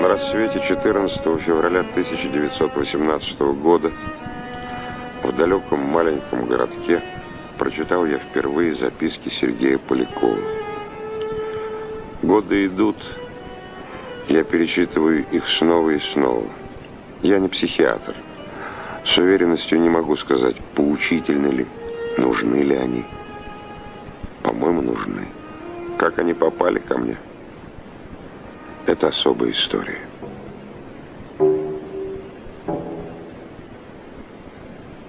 На рассвете 14 февраля 1918 года в далеком маленьком городке прочитал я впервые записки Сергея Полякова. Годы идут, я перечитываю их снова и снова. Я не психиатр. С уверенностью не могу сказать, поучительны ли, нужны ли они. По-моему, нужны. Как они попали ко мне, это особая история.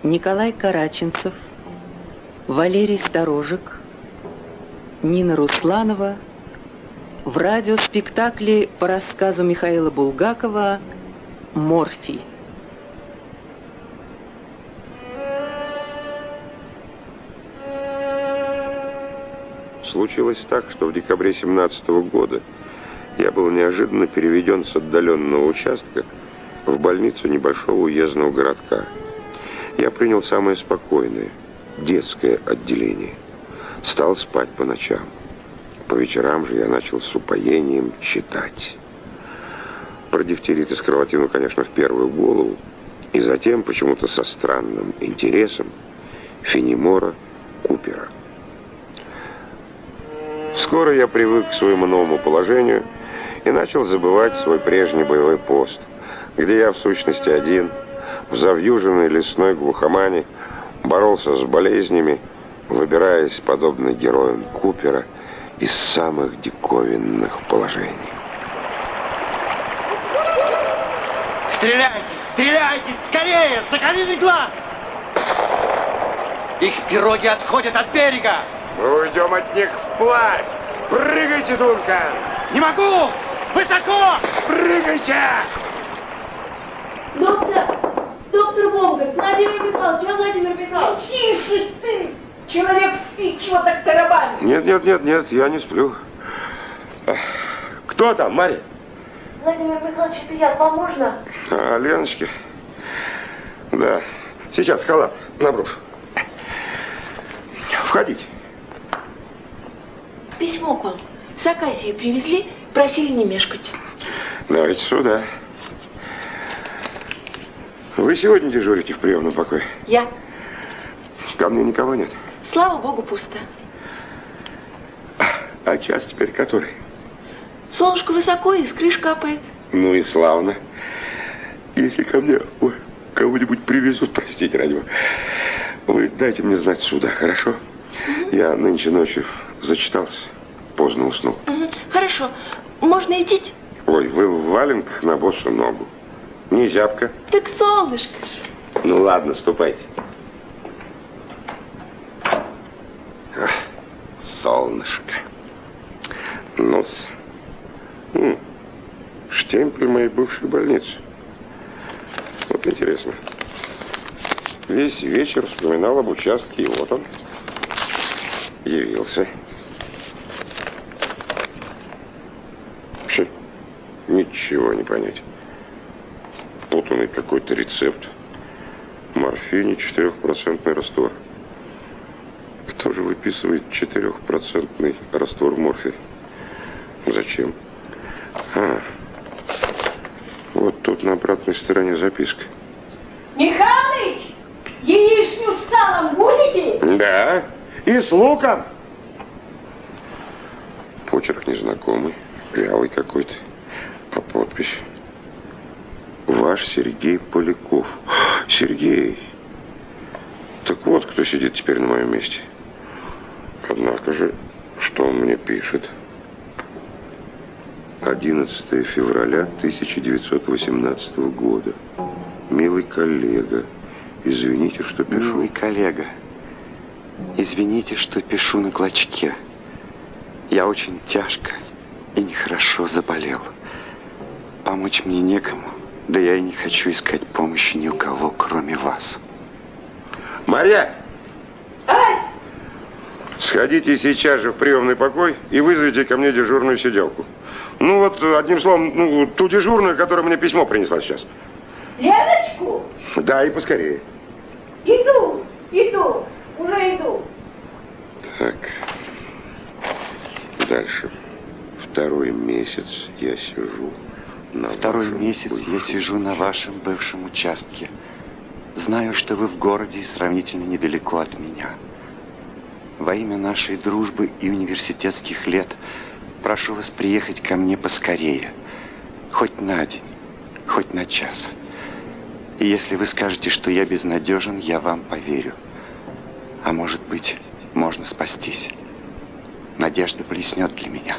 Николай Караченцев, Валерий Сторожик, Нина Русланова в радиоспектакле по рассказу Михаила Булгакова «Морфий». Случилось так, что в декабре 17 года я был неожиданно переведен с отдаленного участка в больницу небольшого уездного городка. Я принял самое спокойное, детское отделение. Стал спать по ночам. По вечерам же я начал с упоением читать. Про дифтерит и скарлатину, конечно, в первую голову. И затем, почему-то со странным интересом, Фенемора Купера. Скоро я привык к своему новому положению и начал забывать свой прежний боевой пост, где я в сущности один, в завьюженной лесной глухомане, боролся с болезнями, выбираясь, подобно героям Купера, из самых диковинных положений. Стреляйте, стреляйте, скорее, соколиный глаз! Их пироги отходят от берега! Мы уйдем от них вплавь! Прыгайте, Дункан! Не могу! Высоко! Прыгайте! Доктор! Доктор Богарт! Владимир Михайлович, а Владимир Михайлович? Тише ты! Человек спит, чего так тарабанишь? Нет, нет, нет, нет, я не сплю. Кто там, Мария? Владимир Михайлович, это я, вам можно? А, Леночка? Да. Сейчас халат наброшу. Входите. Письмо к вам. С Аказии привезли, просили не мешкать. Давайте сюда. Вы сегодня дежурите в приемном покое? Я. Ко мне никого нет. Слава богу, пусто. А час теперь который? Солнышко высоко, и с крыш капает. Ну и славно. Если ко мне кого-нибудь привезут, простите, ради бога, вы дайте мне знать сюда, хорошо? Я нынче ночью зачитался, поздно уснул. Мгм. Хорошо. Можно идти? Ой, вы в валенках на босу ногу. Не зябко? Так солнышко ж. Ну ладно, ступайте. Ах, солнышко. Ну-с. М, Штемпель моей бывшей больницы. Вот интересно. Весь вечер вспоминал об участке, и вот он явился. Ничего не понять. Путанный какой-то рецепт. Морфине 4% раствор. Кто же выписывает 4% раствор морфия? Зачем? А, вот тут на обратной стороне записка. Михалыч, яичню с салом будете? Да, и с луком. Почерк незнакомый, вялый какой-то. Подпись? Ваш Сергей Поляков. Сергей! Так вот, кто сидит теперь на моем месте. Однако же, что он мне пишет? 11 февраля 1918 года. Милый коллега, извините, что пишу. Милый коллега, извините, что пишу на клочке. Я очень тяжко и нехорошо заболел. Помочь мне некому, да я и не хочу искать помощи ни у кого, кроме вас. Марья, Ась, сходите сейчас же в приемный покой и вызовите ко мне дежурную сиделку. Ну вот, одним словом, ну, ту дежурную, которая мне письмо принесла сейчас. Леночку, Да, и поскорее. иду, иду, уже иду. Так. Дальше. Второй месяц я сижу, Второй вашем месяц я сижу на вашем бывшем участке. Знаю, что вы в городе и сравнительно недалеко от меня. Во имя нашей дружбы и университетских лет прошу вас приехать ко мне поскорее. Хоть на день, хоть на час. И если вы скажете, что я безнадежен, я вам поверю. А может быть, можно спастись. Надежда блеснет для меня.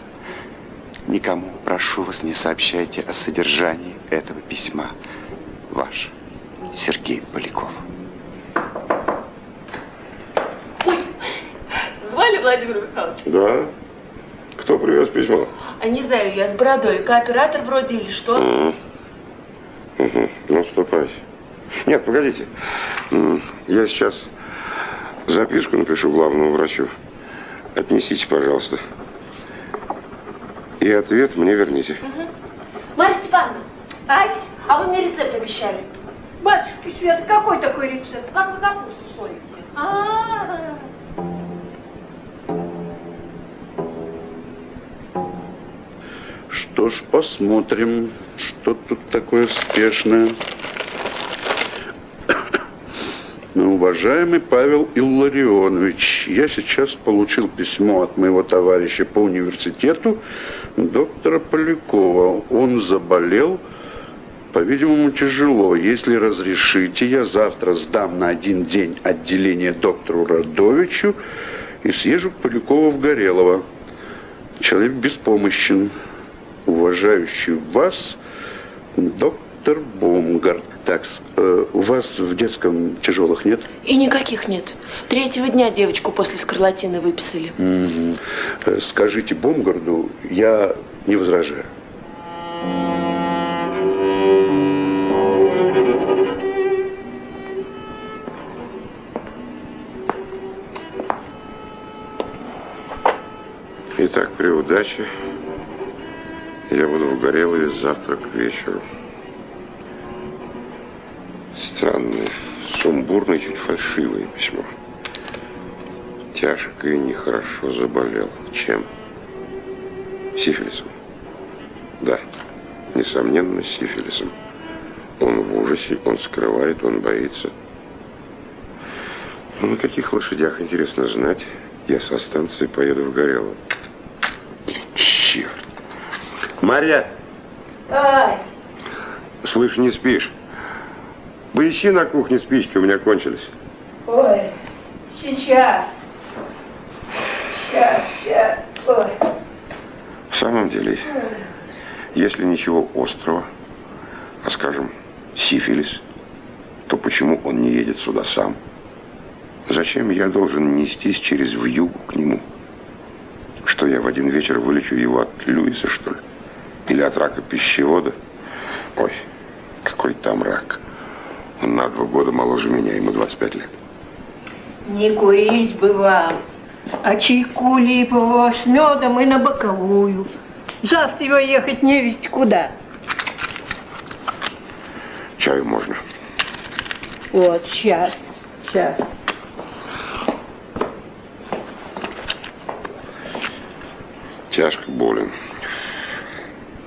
Никому, прошу вас, не сообщайте о содержании этого письма. Ваш Сергей Поляков. Звали Владимир Михайлович? Да? Кто привез письмо? А не знаю, я с бородой. Кооператор вроде или что? Мгм. Мгм. Ну, ступайся. Нет, погодите. Я сейчас записку напишу главному врачу. Отнесите, пожалуйста. И ответ мне верните. Марья Степановна, Ась, а вы мне рецепт обещали. батюшки Света, какой такой рецепт? Как вы капусту солите? А, Что ж, посмотрим, что тут такое спешное. Ну, уважаемый Павел Илларионович, я сейчас получил письмо от моего товарища по университету, доктора Полякова. Он заболел, по-видимому, тяжело. Если разрешите, я завтра сдам на один день отделение доктору Радовичу и съезжу к Полякову в Горелово. Человек беспомощен уважающий вас доктор Бомгард. Так, с- э, у вас в детском тяжелых нет? И никаких нет. Третьего дня девочку после скарлатины выписали. Мгм. Э, Скажите Бомгарду, я не возражаю. Итак, при удаче я буду в Горелове завтра к вечеру. Странное, сумбурное, чуть фальшивое письмо. Тяжко и нехорошо заболел. Чем? Сифилисом. Да, несомненно, сифилисом. Он в ужасе, он скрывает, он боится. Ну, на каких лошадях, интересно знать, я со станции поеду в Горелово. Черт. Марья, Ась, слышь, не спишь? Поищи на кухне спички, у меня кончились. ой, сейчас. Сейчас, сейчас. Ой. В самом деле, если ничего острого, а скажем, сифилис, то почему он не едет сюда сам? Зачем я должен нестись через вьюгу к нему? Что я в один вечер вылечу его от Льюиса, что ли? Или от рака пищевода? Ой, какой там рак. Он на два года моложе меня, ему 25 лет. Не курить бы вам, а чайку липового с медом и на боковую. Завтра его ехать не весть куда. Чаю можно. Вот, сейчас, сейчас. Тяжко болен.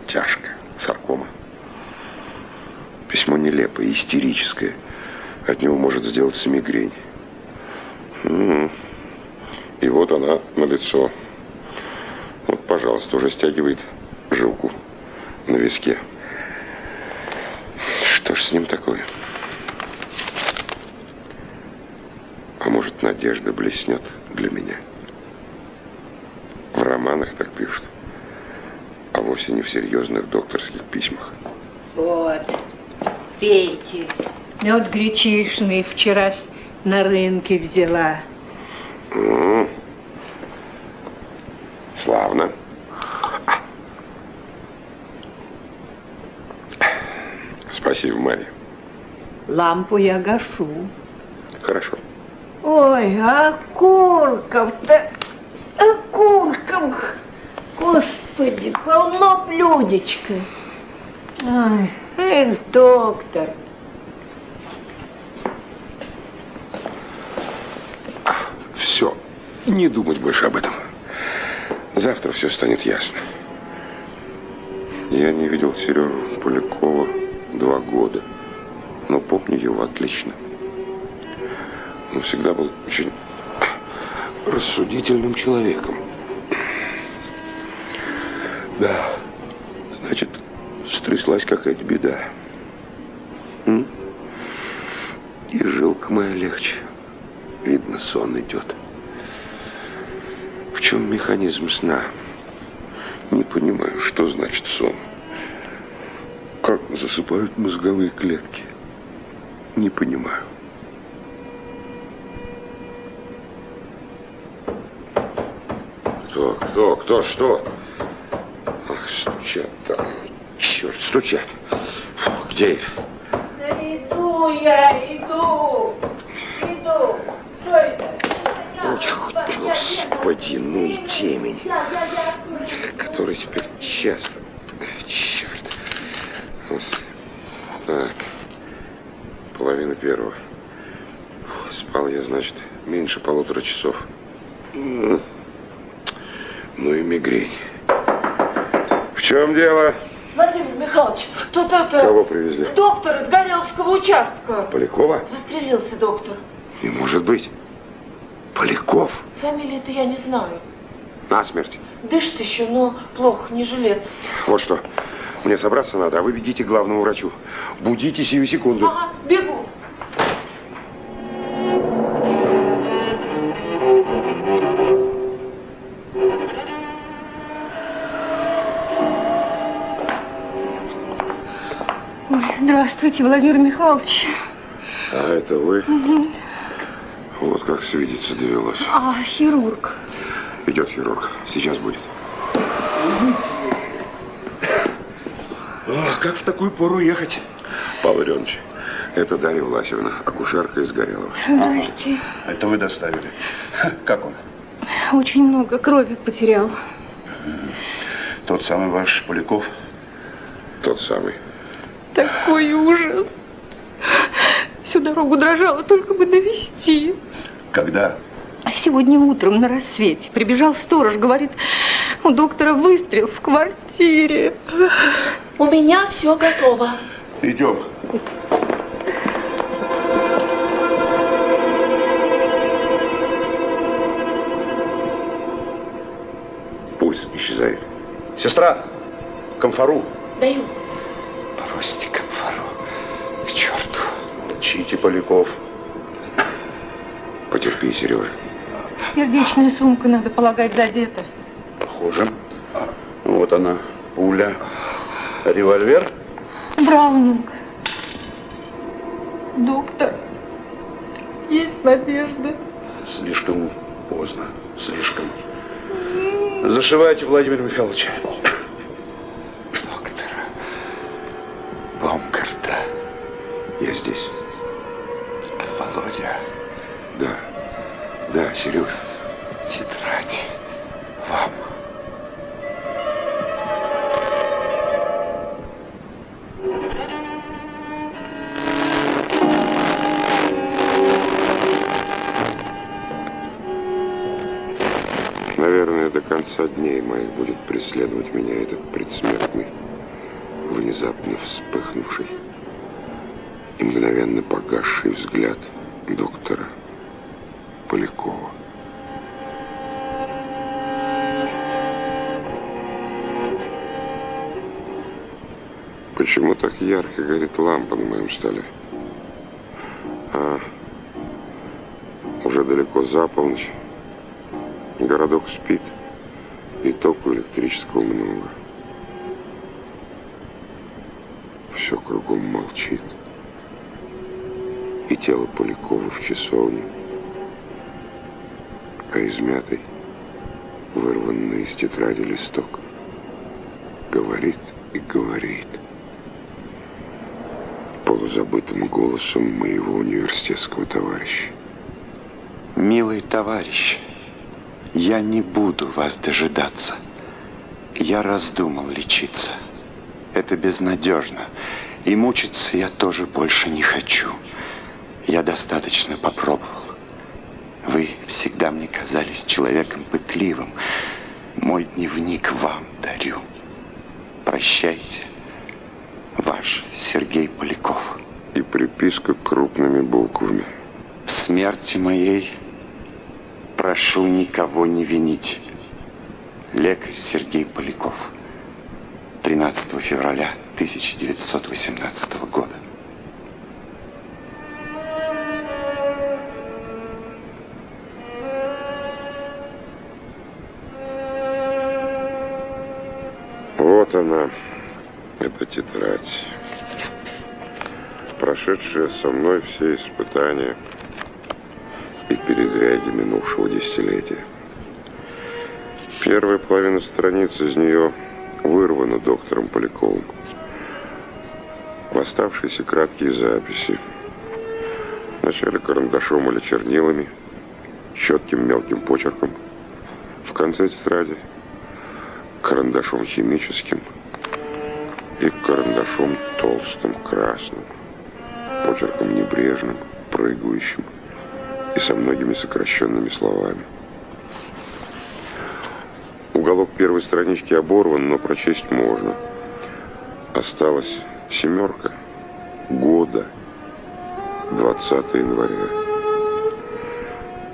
Тяжко. Письмо нелепое, истерическое. От него может сделаться мигрень. М. И вот она на лицо. Вот, пожалуйста, уже стягивает жилку на виске. Что ж с ним такое? А может, надежда блеснет для меня? В романах так пишут, а вовсе не в серьезных докторских письмах. Вот, пейте. Мед гречишный вчера с- на рынке взяла. М. Славно. Спасибо, Мария. Лампу я гашу. Хорошо. Ой, окурков-то, окурков. Господи, полно блюдечко. Ай, эх, доктор. Все. Не думать больше об этом. Завтра все станет ясно. Я не видел Сережу Полякова два года, но помню его отлично. Он всегда был очень рассудительным человеком. Да, значит, стряслась какая-то беда. М? И жилка моя легче. Видно, сон идет. В чем механизм сна? Не понимаю, что значит сон. Как засыпают мозговые клетки? Не понимаю. Кто, кто, кто, что? Ах, стучат там. Черт, стучат. Где я? Да иду я, иду. Иду. Что это? Ох, господи, ну и темень. Который теперь часто. Черт. Так. Половина первого. Спал я, значит, меньше полутора часов. Ну и мигрень. В чем дело? Владимир Михайлович, тут это... Кого привезли? Доктор из Гореловского участка. Полякова? Застрелился доктор. Не может быть. Поляков? Фамилии-то я не знаю. Насмерть. Дышит еще, но плохо, не жилец. Вот что. Мне собраться надо, а вы бегите к главному врачу. Будите сию секунду. Ага, бегу. Здравствуйте, Владимир Михайлович. А это вы? Вот как свидеться довелось. А, хирург. Идет хирург. Сейчас будет. О, как в такую пору ехать? Павел Иванович, это Дарья Власевна, акушерка из Горелого. Здрасте. Это вы доставили. Как он? Очень много крови потерял. Тот самый ваш Поляков? Тот самый. Такой ужас. Всю дорогу дрожала, только бы довести. Когда? Сегодня утром на рассвете прибежал сторож, говорит, у доктора выстрел в квартире. У меня все готово. Идем. Пульс исчезает. Сестра, комфору. Даю. Бросьте комфору. К черту. Молчите, Поляков. Потерпи, Сережа. Сердечная сумка, надо полагать, задета. Похоже. Вот она, пуля. Револьвер. Браунинг. Доктор, есть надежда. Слишком поздно. Слишком. Зашивайте, Владимир Михайлович. Вспыхнувший и мгновенно погасший взгляд доктора Полякова. Почему так ярко горит лампа на моем столе? А, уже далеко за полночь. Городок спит, и току электрического много. Все кругом молчит. И тело Полякова в часовне. А измятый, вырванный из тетради листок, говорит и говорит полузабытым голосом моего университетского товарища. Милый товарищ, я не буду вас дожидаться. Я раздумал лечиться. Это безнадежно. И мучиться я тоже больше не хочу. Я достаточно попробовал. Вы всегда мне казались человеком пытливым. Мой дневник вам дарю. Прощайте, ваш Сергей Поляков. И приписка крупными буквами. В смерти моей прошу никого не винить. Лекарь Сергей Поляков. 13 февраля 1918 года. Вот она, эта тетрадь. Прошедшая со мной все испытания и передряги минувшего десятилетия. Первая половина страниц из нее вырвана доктором Поляковым. В оставшиеся краткие записи. Вначале карандашом или чернилами, четким мелким почерком. В конце тетради карандашом химическим и карандашом толстым красным, почерком небрежным, прыгающим и со многими сокращенными словами. Уголок первой странички оборван, но прочесть можно. Осталась семерка года 20 января.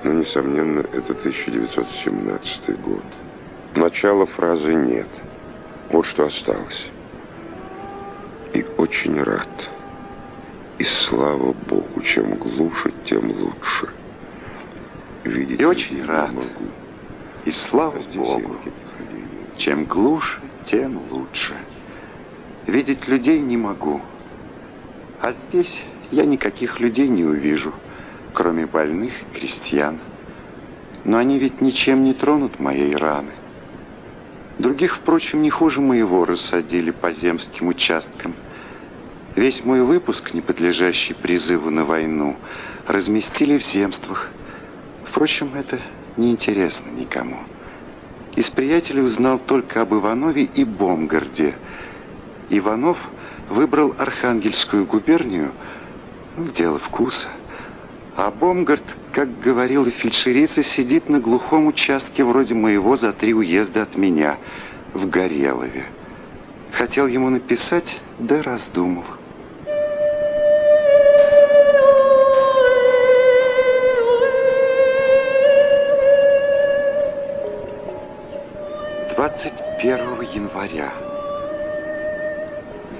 Но, несомненно, это 1917 год. Начала фразы нет. Вот что осталось. И очень рад. И слава Богу, чем глуше, тем лучше. Видеть И очень рад. могу. И слава Богу, чем глуше, тем лучше. Видеть людей не могу. А здесь я никаких людей не увижу, кроме больных крестьян. Но они ведь ничем не тронут моей раны. Других, впрочем, не хуже моего рассадили по земским участкам. Весь мой выпуск, не подлежащий призыву на войну, разместили в земствах. Впрочем, это неинтересно никому. Из приятелей узнал только об Иванове и Бомгарде. Иванов выбрал Архангельскую губернию, ну, дело вкуса. А Бомгард, как говорила фельдшерица, сидит на глухом участке вроде моего за три уезда от меня, в Горелове. Хотел ему написать, да раздумал. Двадцать первого января.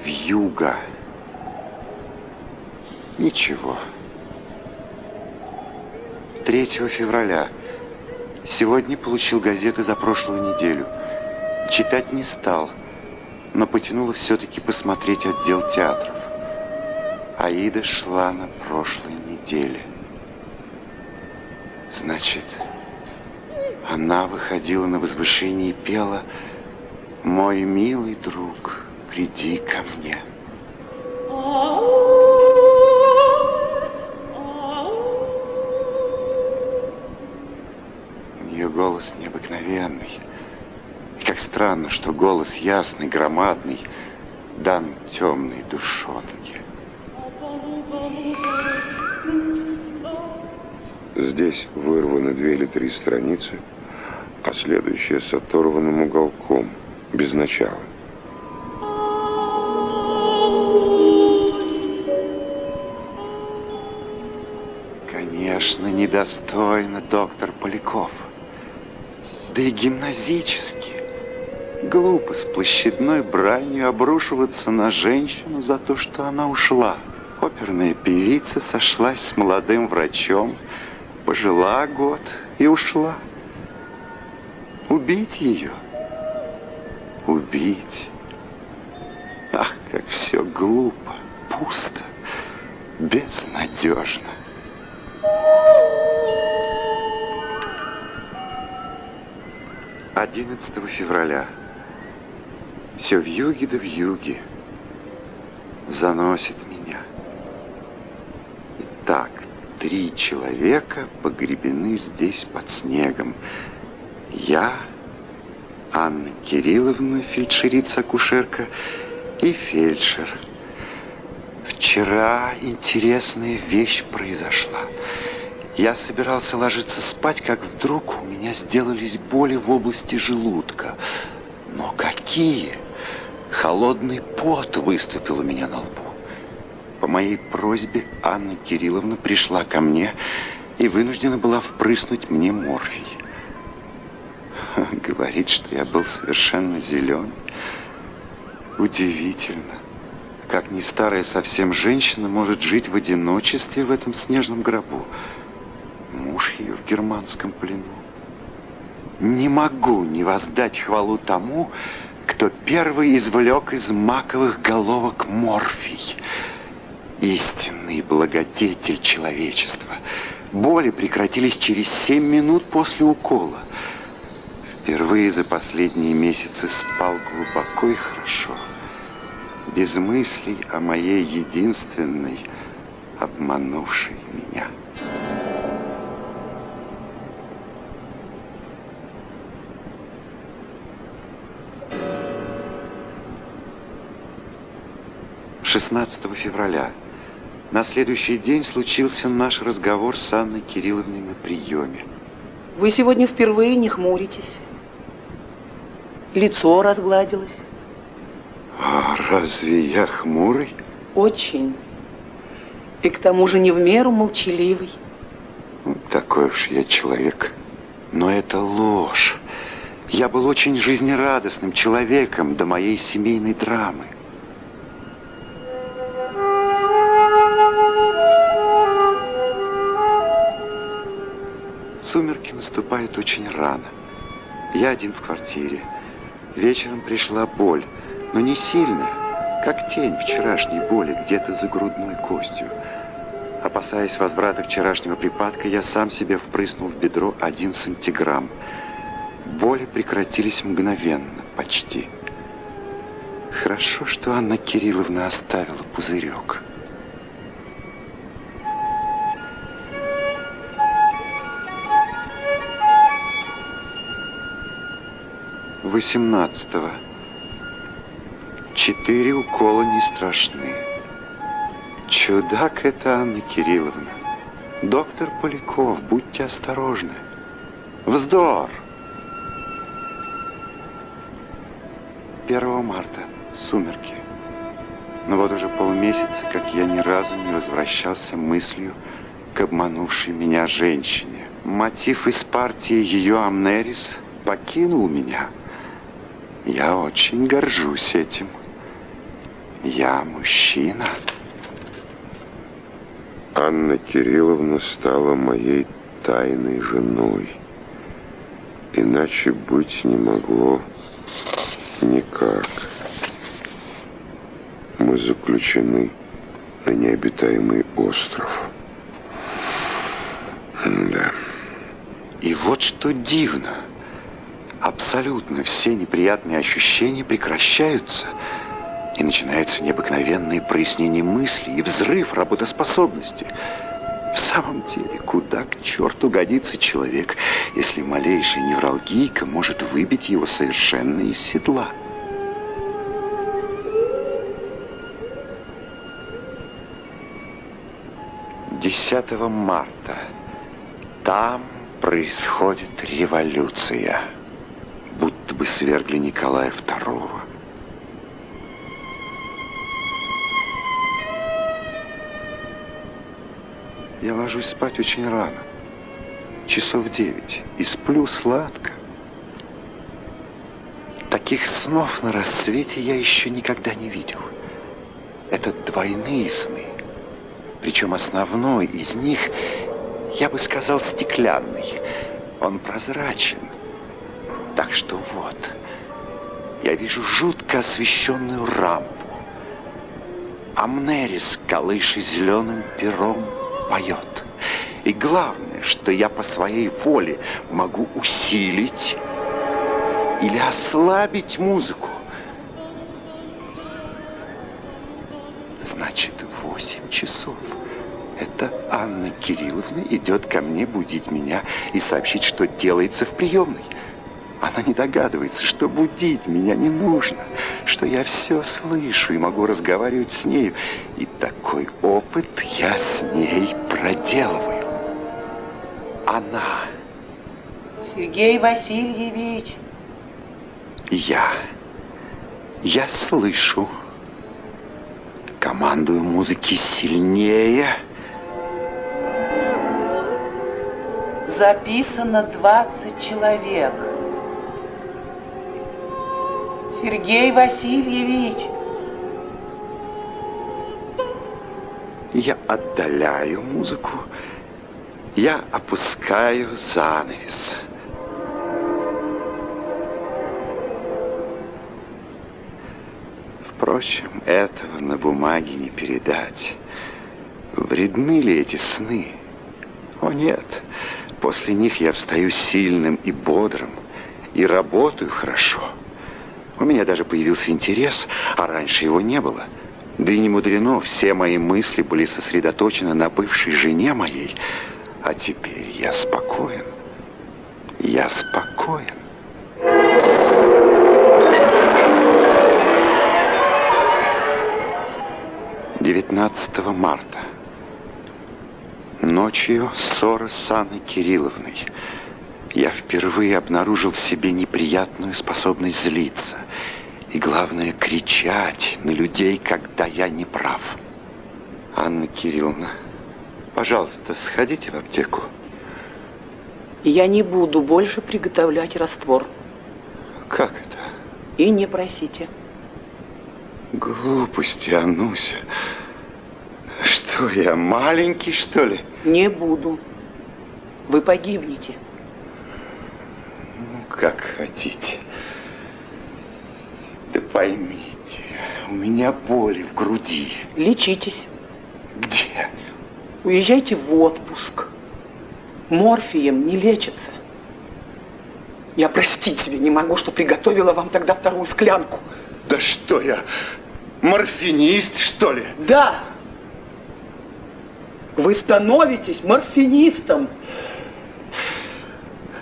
Вьюга. Ничего. 3 февраля. Сегодня получил газеты за прошлую неделю. Читать не стал, но потянуло все-таки посмотреть отдел театров. Аида шла на прошлой неделе. Значит, она выходила на возвышение и пела «Мой милый друг, приди ко мне». У нее голос необыкновенный. И как странно, что голос ясный, громадный, дан темной душонке. Здесь вырваны две или три страницы, а следующая с оторванным уголком, без начала. Конечно, недостойно доктор Поляков. Да и гимназически. Глупо с площадной бранью обрушиваться на женщину за то, что она ушла. Оперная певица сошлась с молодым врачом, пожила год и ушла. Убить ее? Убить? Ах, как все глупо, пусто, безнадежно. Одиннадцатого февраля. Все в юге да в юге. Заносит меня. Итак, три человека погребены здесь под снегом. Я, Анна Кирилловна, фельдшерица-акушерка, и фельдшер. Вчера интересная вещь произошла. Я собирался ложиться спать, как вдруг у меня сделались боли в области желудка. Но какие? Холодный пот выступил у меня на лбу. По моей просьбе Анна Кирилловна пришла ко мне и вынуждена была впрыснуть мне морфий. Говорит, что я был совершенно зелен. Удивительно, как не старая совсем женщина может жить в одиночестве в этом снежном гробу. Муж ее в германском плену. Не могу не воздать хвалу тому, кто первый извлек из маковых головок морфий. Истинный благодетель человечества. Боли прекратились через семь минут после укола. Впервые за последние месяцы спал глубоко и хорошо. Без мыслей о моей единственной, обманувшей меня. Шестнадцатого февраля на следующий день случился наш разговор с Анной Кирилловной на приеме. Вы сегодня впервые не хмуритесь. Лицо разгладилось. А разве я хмурый? Очень. И к тому же не в меру молчаливый. Такой уж я человек. Но это ложь. Я был очень жизнерадостным человеком до моей семейной драмы. Сумерки наступают очень рано. Я один в квартире. Вечером пришла боль, но не сильная, как тень вчерашней боли где-то за грудной костью. Опасаясь возврата вчерашнего припадка, я сам себе впрыснул в бедро один сантиграмм. Боли прекратились мгновенно, почти. Хорошо, что Анна Кирилловна оставила пузырек. 18-го. Четыре укола не страшны. Чудак это Анна Кирилловна. Доктор Поляков, будьте осторожны. Вздор! 1 марта. Сумерки. Но вот уже полмесяца, как я ни разу не возвращался мыслью к обманувшей меня женщине. Мотив из партии ее Амнерис покинул меня – я очень горжусь этим. Я мужчина. Анна Кирилловна стала моей тайной женой. Иначе быть не могло никак. Мы заключены на необитаемый остров. Да. И вот что дивно – абсолютно все неприятные ощущения прекращаются, и начинается необыкновенное прояснение мысли и взрыв работоспособности. В самом деле, куда к черту годится человек, если малейшая невралгийка может выбить его совершенно из седла? Десятого марта. Там происходит революция будто бы свергли Николая II. Я ложусь спать очень рано, часов девять, и сплю сладко. Таких снов на рассвете я еще никогда не видел. Это двойные сны. Причем основной из них, я бы сказал, стеклянный. Он прозрачен. Так что вот, я вижу жутко освещенную рампу. Амнерис, колыши зеленым пером, поет. И главное, что я по своей воле могу усилить или ослабить музыку. Значит, восемь часов. Это Анна Кирилловна идет ко мне будить меня и сообщить, что делается в приемной. Она не догадывается, что будить меня не нужно, что я все слышу и могу разговаривать с нею. И такой опыт я с ней проделываю. Она. Сергей Васильевич. Я. Я слышу. Командую музыки сильнее. Записано 20 человек. Сергей Васильевич. Я отдаляю музыку. Я опускаю занавес. Впрочем, этого на бумаге не передать. Вредны ли эти сны? О нет, после них я встаю сильным и бодрым и работаю хорошо. У меня даже появился интерес, а раньше его не было. Да и не мудрено, все мои мысли были сосредоточены на бывшей жене моей. А теперь я спокоен. Я спокоен. 19 марта. Ночью ссора с Анной Кирилловной. Я впервые обнаружил в себе неприятную способность злиться. И главное, кричать на людей, когда я не прав. Анна Кирилловна, пожалуйста, сходите в аптеку. Я не буду больше приготовлять раствор. Как это? И не просите. Глупости, Ануся. Что я, маленький, что ли? Не буду. Вы погибнете. Как хотите. Да поймите, у меня боли в груди. Лечитесь. Где? Уезжайте в отпуск. Морфием не лечится. Я простить себе не могу, что приготовила вам тогда вторую склянку. Да что я, морфинист, что ли? Да. Вы становитесь морфинистом.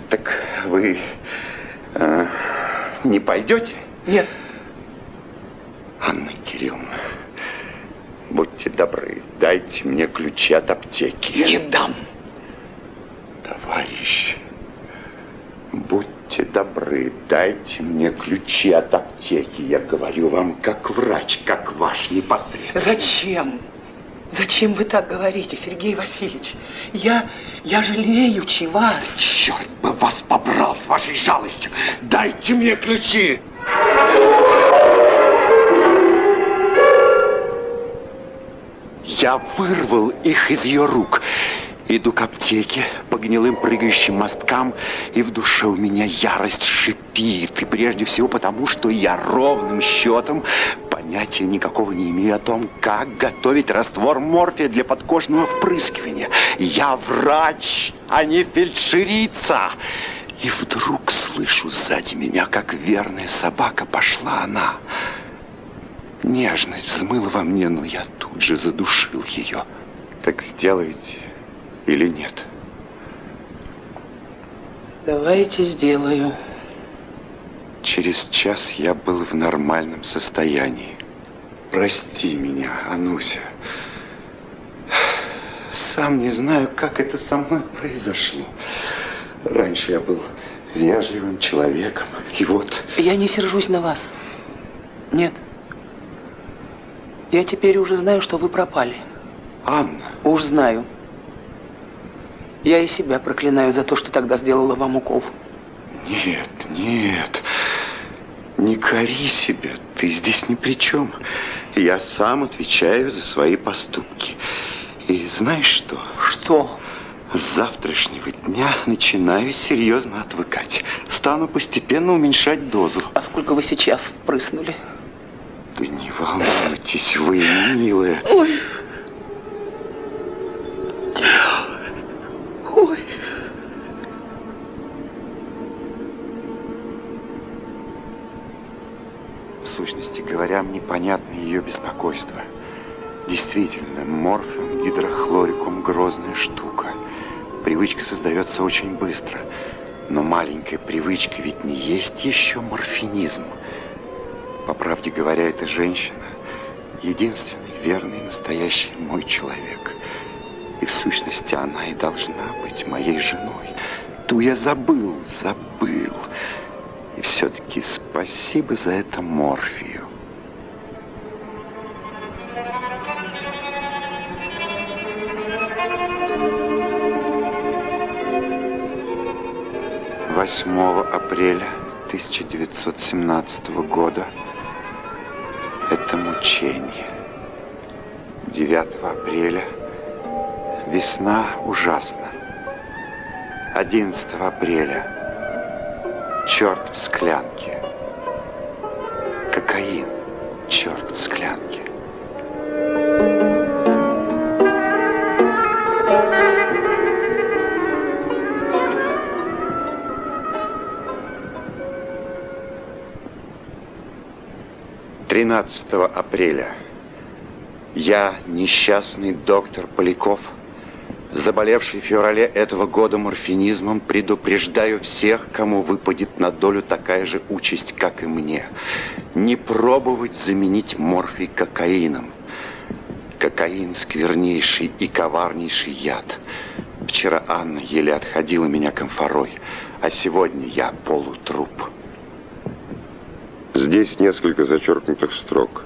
Так вы не пойдете? Нет. Анна Кирилловна, будьте добры, дайте мне ключи от аптеки. Не дам. Товарищ, будьте добры, дайте мне ключи от аптеки. Я говорю вам как врач, как ваш непосредственный. Зачем? Зачем вы так говорите, Сергей Васильевич? Я, я жалеючи вас. Черт бы вас побрал с вашей жалостью. Дайте мне ключи. Я вырвал их из ее рук. Иду к аптеке по гнилым прыгающим мосткам, и в душе у меня ярость шипит. И прежде всего потому, что я ровным счетом понятия никакого не имею о том, как готовить раствор морфия для подкожного впрыскивания. Я врач, а не фельдшерица. И вдруг слышу сзади меня, как верная собака пошла она. Нежность взмыла во мне, но я тут же задушил ее. Так сделайте или нет? Давайте сделаю. Через час я был в нормальном состоянии. Прости меня, Ануся. Сам не знаю, как это со мной произошло. Раньше я был вежливым человеком, и вот... Я не сержусь на вас. Нет. Я теперь уже знаю, что вы пропали. Анна. Уж знаю. Я и себя проклинаю за то, что тогда сделала вам укол. Нет, нет. Не кори себя. Ты здесь ни при чем. Я сам отвечаю за свои поступки. И знаешь что? Что? С завтрашнего дня начинаю серьезно отвыкать. Стану постепенно уменьшать дозу. А сколько вы сейчас впрыснули? Да не волнуйтесь вы, милая. Ой. Сущности говоря, мне понятно ее беспокойство. Действительно, морфиум, гидрохлорикум – грозная штука. Привычка создается очень быстро. Но маленькая привычка ведь не есть еще морфинизм. По правде говоря, эта женщина – единственный верный, настоящий мой человек. И в сущности она и должна быть моей женой. Ту я забыл, забыл. И все-таки спасибо за это морфию. Восьмого апреля 1917 года это мучение. 9 апреля весна ужасна. 11 апреля черт в склянке. Кокаин, черт в склянке. Тринадцатого апреля я, несчастный доктор Поляков, заболевший в феврале этого года морфинизмом, предупреждаю всех, кому выпадет на долю такая же участь, как и мне. Не пробовать заменить морфий кокаином. Кокаин – сквернейший и коварнейший яд. Вчера Анна еле отходила меня комфорой, а сегодня я полутруп. Здесь несколько зачеркнутых строк.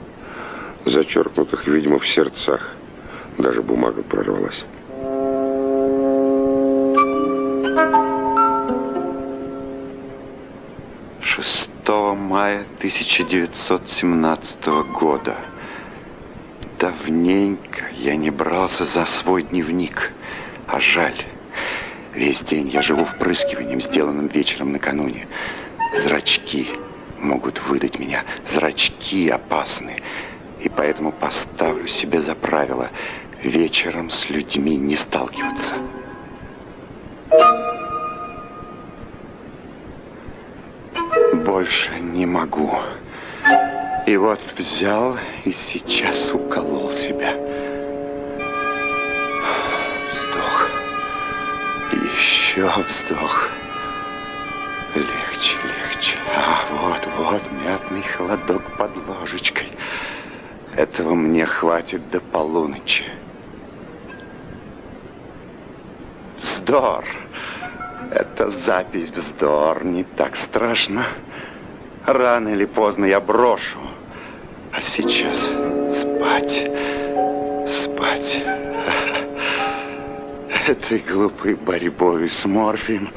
Зачеркнутых, видимо, в сердцах. Даже бумага прорвалась. 6 мая 1917 года. Давненько я не брался за свой дневник, а жаль. Весь день я живу впрыскиванием, сделанным вечером накануне. Зрачки могут выдать меня. Зрачки опасны. И поэтому поставлю себе за правило вечером с людьми не сталкиваться. Больше не могу. И вот взял и сейчас уколол себя. Вздох. Еще вздох. Легче, легче. А, вот, вот, мятный холодок под ложечкой. Этого мне хватит до полуночи. Вздор. Это запись вздор, не так страшно. Рано или поздно я брошу. А сейчас спать, спать. Этой глупой борьбой с морфием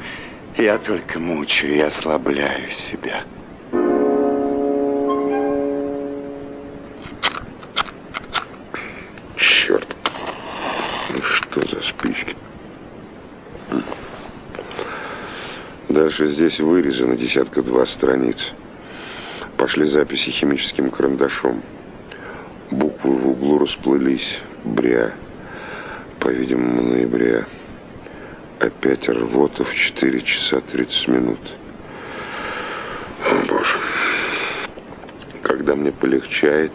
я только мучаю и ослабляю себя. Черт. Что за спички? Дальше здесь вырезано десятка два страниц. Пошли записи химическим карандашом. Буквы в углу расплылись. Бря. По-видимому, ноября. Опять рвота в 4 часа 30 минут. О, Боже. Когда мне полегчает,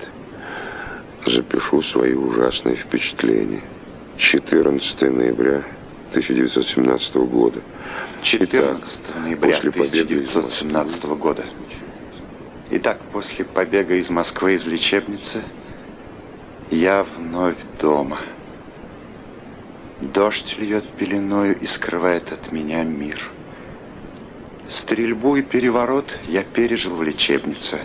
запишу свои ужасные впечатления. 14 ноября 1917 года. 14 Итак, ноября после победы из 1917 года. Итак, после побега из Москвы из лечебницы я вновь дома. Дождь льет пеленою и скрывает от меня мир. Стрельбу и переворот я пережил в лечебнице.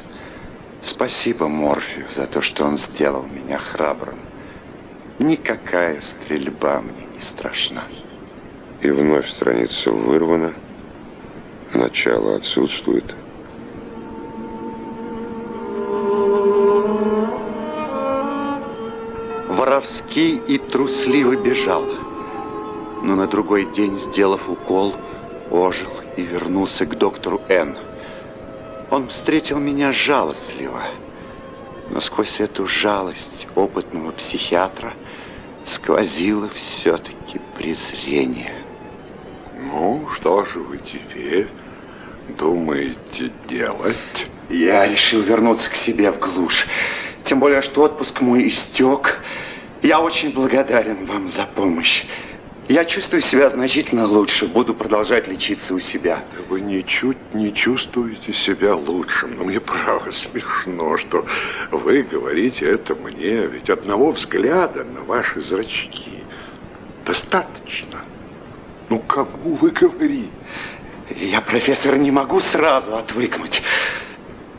Спасибо Морфию за то, что он сделал меня храбрым. Никакая стрельба мне не страшна. И вновь страница вырвана. Начало отсутствует. Воровский и трусливо бежал. Но на другой день, сделав укол, ожил и вернулся к доктору Н. Он встретил меня жалостливо. Но сквозь эту жалость опытного психиатра сквозило все-таки презрение. Ну, что же вы теперь думаете делать? Я решил вернуться к себе в глушь. Тем более, что отпуск мой истек. Я очень благодарен вам за помощь. Я чувствую себя значительно лучше. Буду продолжать лечиться у себя. Да вы ничуть не чувствуете себя лучшим. Но мне право смешно, что вы говорите это мне. Ведь одного взгляда на ваши зрачки достаточно. Ну, кому вы говорите? Я, профессор, не могу сразу отвыкнуть.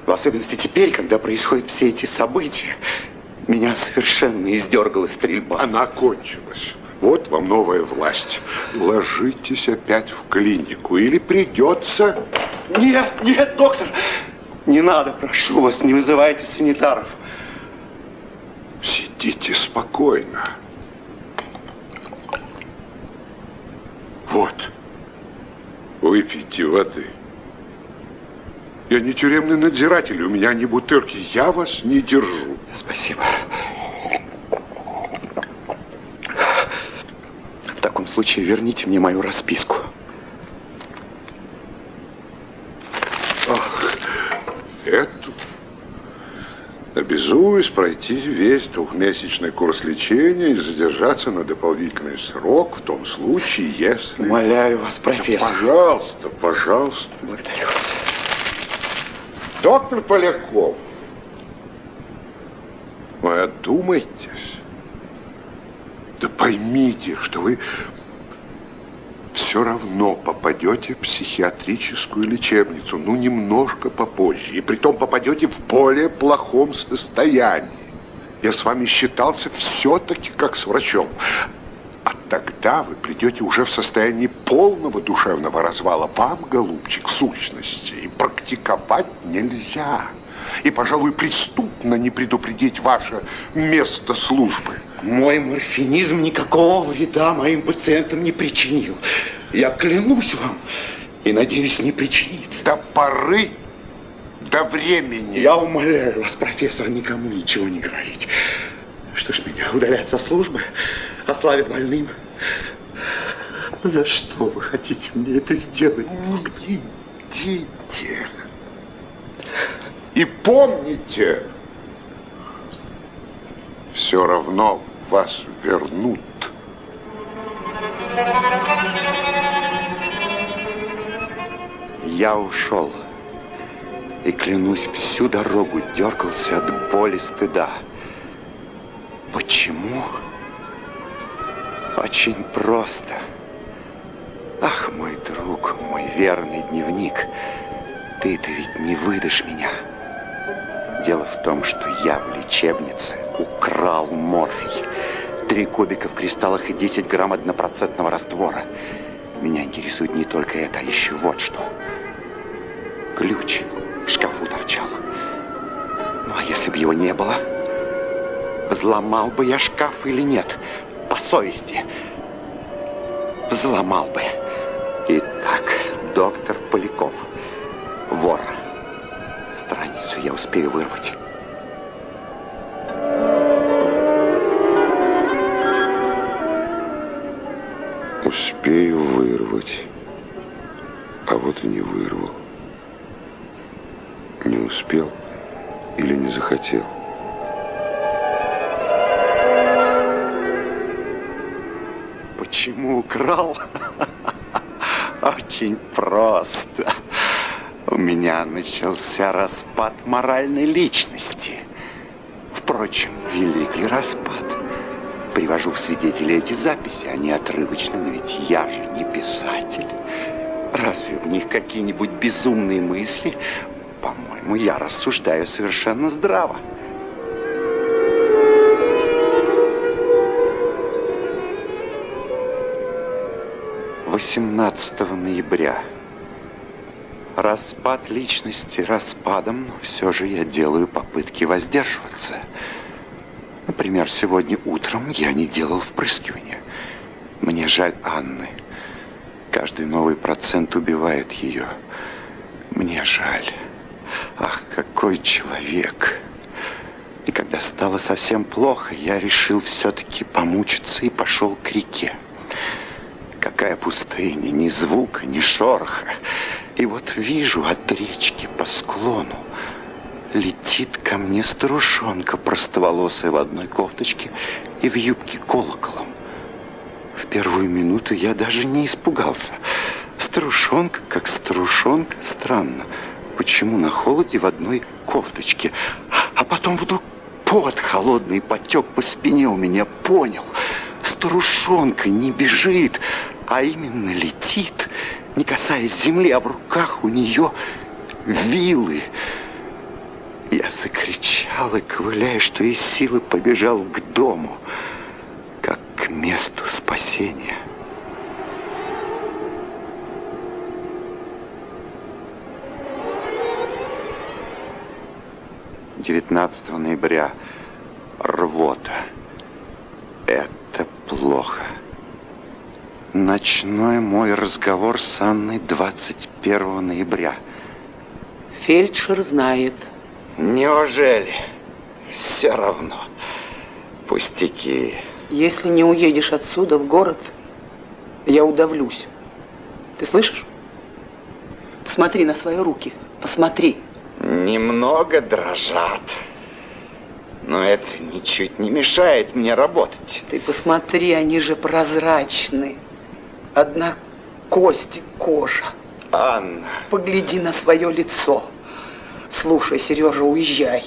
В особенности теперь, когда происходят все эти события. Меня совершенно издергала стрельба. Она кончилась. Вот вам новая власть. Ложитесь опять в клинику или придется... Нет, нет, доктор, не надо, прошу вас, не вызывайте санитаров. Сидите спокойно. Вот. Выпейте воды. Я не тюремный надзиратель, у меня не бутырки. Я вас не держу. Спасибо. В таком случае верните мне мою расписку. Ах, эту. Обязуюсь пройти весь двухмесячный курс лечения и задержаться на дополнительный срок в том случае, если... Умоляю вас, профессор. Да, пожалуйста, пожалуйста. Благодарю вас. Доктор Поляков, вы одумайтесь. Да поймите, что вы все равно попадете в психиатрическую лечебницу, ну, немножко попозже, и притом попадете в более плохом состоянии. Я с вами считался все-таки как с врачом. Тогда вы придете уже в состоянии полного душевного развала. Вам, голубчик, в сущности, и практиковать нельзя. И, пожалуй, преступно не предупредить ваше место службы. Мой морфинизм никакого вреда моим пациентам не причинил. Я клянусь вам и, надеюсь, не причинит. До поры, до времени. Я умоляю вас, профессор, никому ничего не говорить. Что ж, меня удалять со службы, ославят больным. За что вы хотите мне это сделать? Ну, идите. И помните, все равно вас вернут. Я ушел. И, клянусь, всю дорогу дергался от боли стыда. Почему? Очень просто. Ах, мой друг, мой верный дневник, ты-то ведь не выдашь меня. Дело в том, что я в лечебнице украл морфий. Три кубика в кристаллах и 10 грамм однопроцентного раствора. Меня интересует не только это, а еще вот что. Ключ в шкафу торчал. Ну, а если бы его не было? Взломал бы я шкаф или нет? По совести. Взломал бы. Итак, доктор Поляков. Вор. Страницу я успею вырвать. Успею вырвать. А вот и не вырвал. Не успел или не захотел. Почему украл? Очень просто. У меня начался распад моральной личности. Впрочем, великий распад. Привожу в свидетели эти записи, они отрывочны, но ведь я же не писатель. Разве в них какие-нибудь безумные мысли? По-моему, я рассуждаю совершенно здраво. 18 ноября. Распад личности распадом, но все же я делаю попытки воздерживаться. Например, сегодня утром я не делал впрыскивания. Мне жаль Анны. Каждый новый процент убивает ее. Мне жаль. Ах, какой человек! И когда стало совсем плохо, я решил все-таки помучиться и пошел к реке. Какая пустыня, ни звука, ни шороха. И вот вижу от речки по склону летит ко мне старушонка простоволосая в одной кофточке и в юбке колоколом. В первую минуту я даже не испугался. Старушонка, как старушонка, странно. Почему на холоде в одной кофточке? А потом вдруг пот холодный потек по спине у меня, понял. Старушонка не бежит, а именно летит не касаясь земли, а в руках у нее вилы. Я закричал и, ковыляя, что из силы, побежал к дому, как к месту спасения. Девятнадцатого ноября. Рвота. Это плохо. Ночной мой разговор с Анной 21 ноября. Фельдшер знает. Неужели? Все равно. Пустяки. Если не уедешь отсюда в город, я удавлюсь. Ты слышишь? Посмотри на свои руки. Посмотри. Немного дрожат. Но это ничуть не мешает мне работать. Ты посмотри, они же прозрачны. Одна кость и кожа. Анна. Погляди на свое лицо. Слушай, Сережа, уезжай.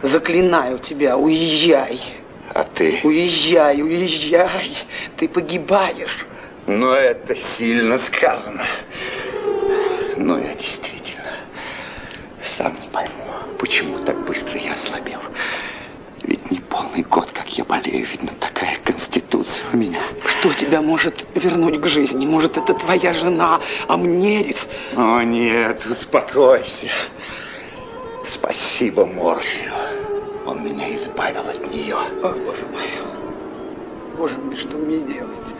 Заклинаю тебя, уезжай. А ты? Уезжай, уезжай. Ты погибаешь. Но это сильно сказано. Но я действительно сам не пойму, почему так быстро я ослабел. Ведь не полный год, как я болею, видно, такая конституция у меня. Что тебя может вернуть к жизни? Может, это твоя жена, Амнерис? О, нет, успокойся. Спасибо Морфию. Он меня избавил от нее. О, боже мой. Боже мой, что мне делать?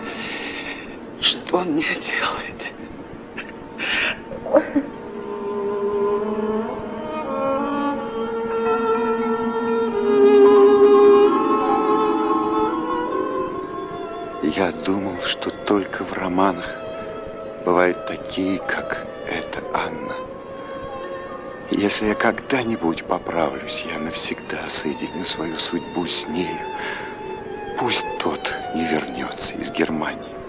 Что мне делать? Я думал, что только в романах бывают такие, как эта Анна. Если я когда-нибудь поправлюсь, я навсегда соединю свою судьбу с нею. Пусть тот не вернется из Германии.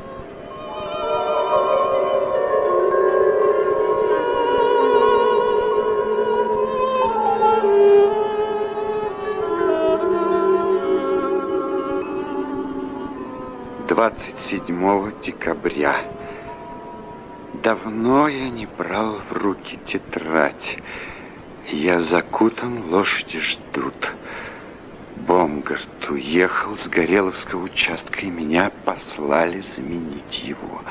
Двадцать седьмого декабря. Давно я не брал в руки тетрадь. Я закутан, лошади ждут. Бомгард уехал с Гореловского участка, и меня послали заменить его.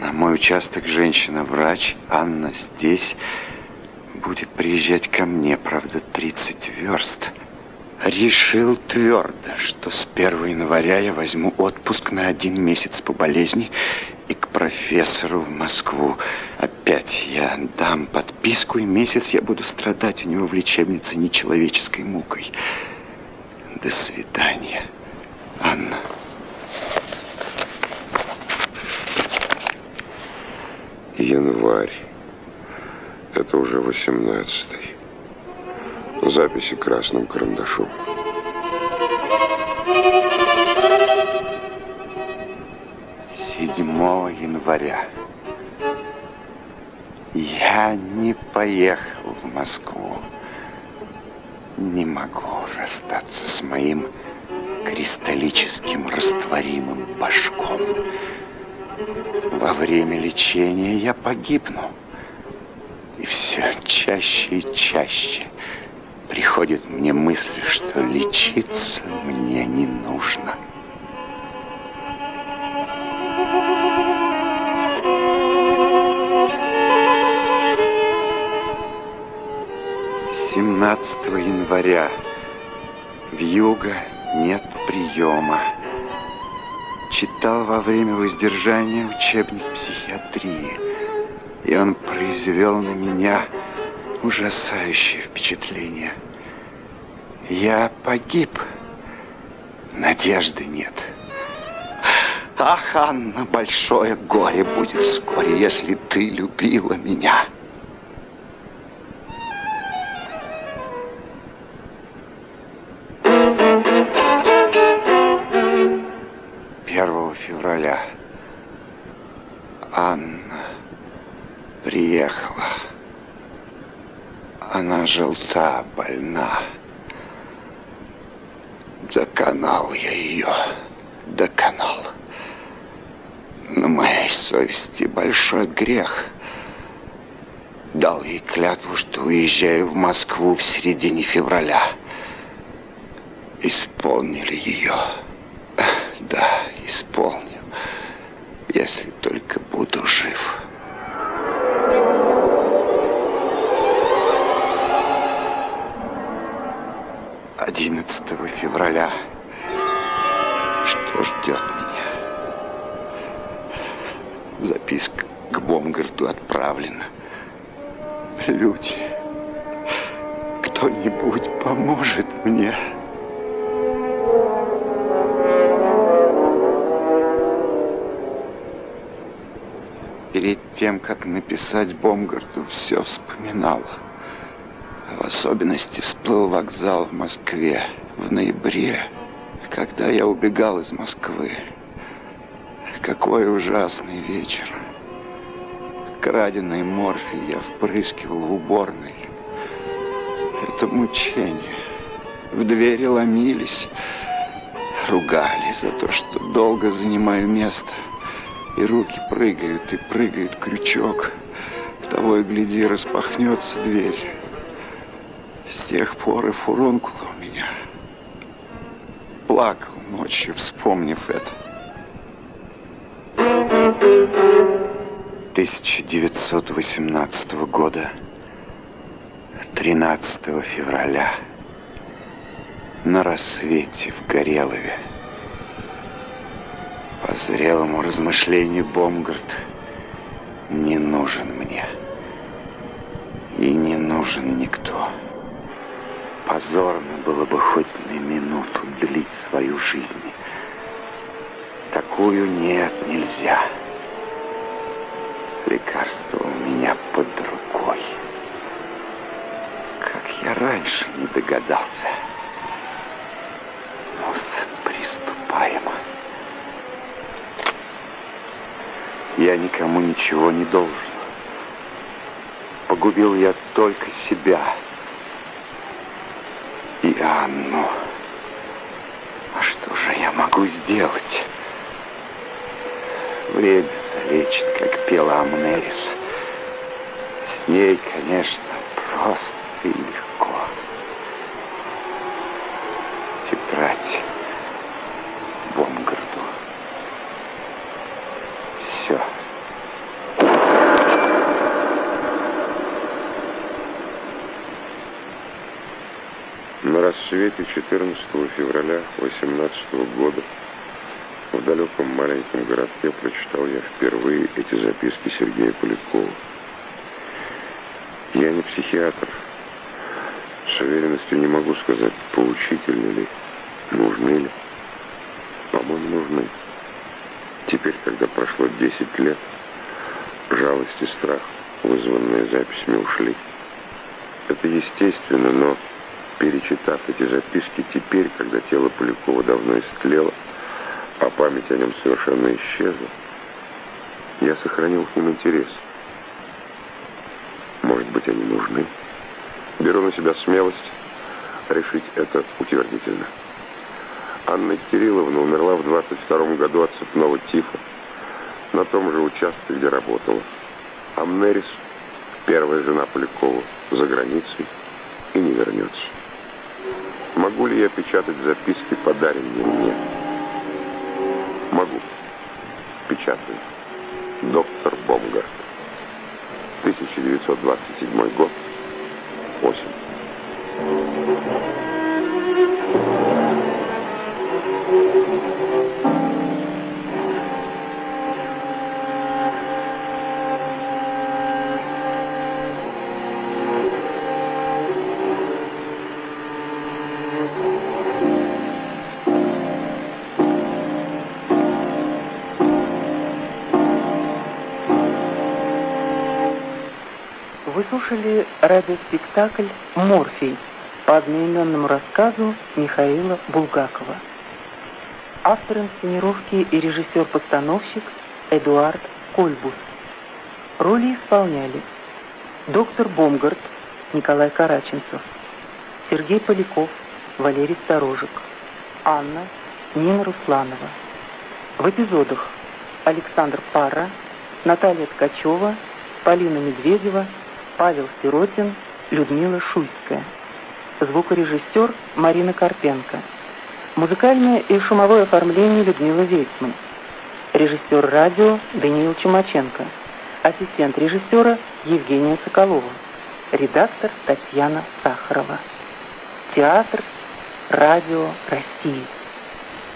На мой участок женщина-врач, Анна здесь, будет приезжать ко мне, правда, 30 верст. Решил твердо, что с 1 января я возьму отпуск на один месяц по болезни и к профессору в Москву. Опять я дам подписку, и месяц я буду страдать у него в лечебнице нечеловеческой мукой. До свидания, Анна. Январь. Это уже восемнадцатый. Записи красным карандашом. Седьмого января. Я не поехал в Москву. Не могу расстаться с моим кристаллическим растворимым башком. Во время лечения я погибну. И все чаще и чаще приходит мне мысль, что лечиться мне не нужно. Семнадцатого января в Юго нет приема. Читал во время воздержания учебник психиатрии, и он произвел на меня ужасающее впечатление. Я погиб. Надежды нет. Ах, Анна, большое горе будет вскоре, если ты любила меня. Совести большой грех. Дал ей клятву, что уезжаю в Москву в середине февраля. Исполнили ее. Да, исполню. Если только мне. Перед тем, как написать Бомгарду, все вспоминал. В особенности всплыл вокзал в Москве в ноябре, когда я убегал из Москвы. Какой ужасный вечер. Краденой морфий я впрыскивал в уборной. Это мучение. В двери ломились, ругали за то, что долго занимаю место. И руки прыгают, и прыгает крючок. Того и гляди, распахнется дверь. С тех пор и фурункул у меня. Плакал ночью, вспомнив это. 1918 года, 13 февраля, на рассвете в Горелове. По зрелому размышлению Бомгард не нужен мне. И не нужен никто. Позорно было бы хоть на минуту длить свою жизнь. Такую нет, нельзя. Лекарство у меня под рукой. Как я раньше не догадался. Ну приступаем. Я никому ничего не должен. Погубил я только себя и Анну. А что же я могу сделать? Время залечит, как пела Амнерис. С ней, конечно, просто и легко. Тетрадь Бомгарду. Все. На рассвете 14 февраля 18 года в далеком маленьком городке прочитал я впервые эти записки Сергея Полякова. Я не психиатр. С уверенностью не могу сказать, поучительны ли, нужны ли. По-моему, нужны. Теперь, когда прошло 10 лет, жалость и страх, вызванные записями, ушли. Это естественно, но перечитав эти записки теперь, когда тело Полякова давно истлело, а память о нем совершенно исчезла, я сохранил к ним интерес. Может быть, они нужны. Беру на себя смелость решить это утвердительно. Анна Кирилловна умерла в 22 году от цепного тифа на том же участке, где работала. Амнерис, первая жена Полякова, за границей и не вернется. Могу ли я печатать записки, подаренные мне? Могу. Печатаю. Доктор Бомгард. 1927 год. Осень. Слушали радиоспектакль «Морфий» по одноименному рассказу Михаила Булгакова. Автор инсценировки и режиссер-постановщик Эдуард Кольбус. Роли исполняли доктор Бомгард Николай Караченцев, Сергей Поляков, Валерий Сторожик, Анна Нина Русланова. В эпизодах Александр Пара, Наталья Ткачева, Полина Медведева, Павел Сиротин, Людмила Шуйская. Звукорежиссер Марина Карпенко. Музыкальное и шумовое оформление Людмила Вейцман. Режиссер радио Даниил Чумаченко. Ассистент режиссера Евгения Соколова. Редактор Татьяна Сахарова. Театр, радио России.